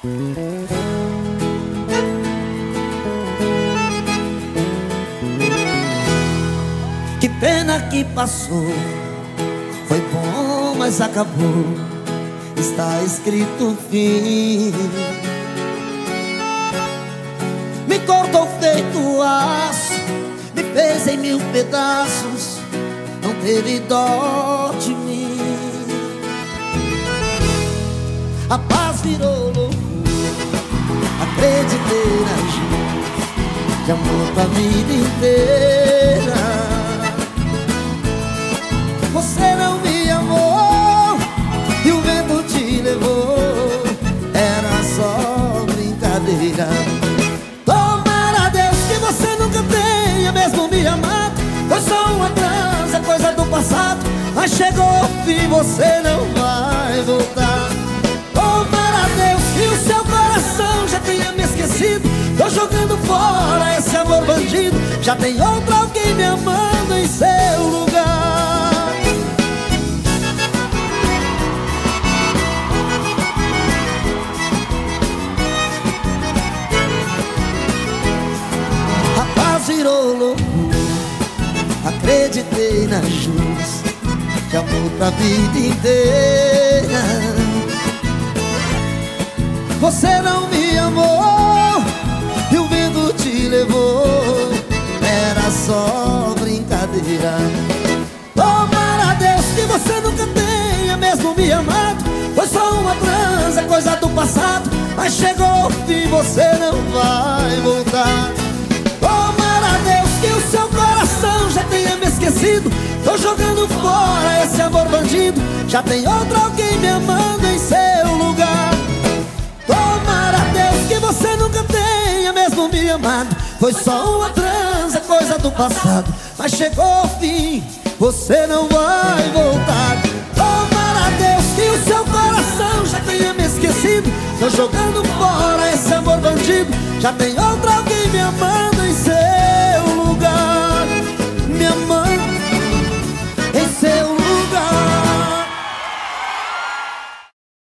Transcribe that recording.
Que pena que passou. Foi bom, mas acabou. Está escrito fim. Me cortou feito aço Me fez em mil pedaços. Não teve dó de mim. A paz virou loucura De amor pra vida inteira você não me amou e o vento te levou. Era só brincadeira. Tomara Deus que você nunca tenha mesmo me amado. Foi só uma trança, coisa do passado. Mas chegou fim, você não vai voltar. Já tem outro alguém me amando em seu lugar. virou loucura Acreditei na luz De amor pra vida inteira brincadeira Tomara Deus que você nunca tenha mesmo me amado. Foi só uma trança, coisa do passado. Mas chegou e você não vai voltar. Esquecido. Tô jogando fora esse amor bandido. Já tem outro alguém me amando em seu lugar. Tomara Deus que você nunca tenha mesmo me amado. Foi só uma transa, do passado Mas chegou o fim, você não vai voltar. Tomara Deus que o seu coração já tenha me esquecido. Tô jogando fora esse amor bandido Já tem outro alguém me amando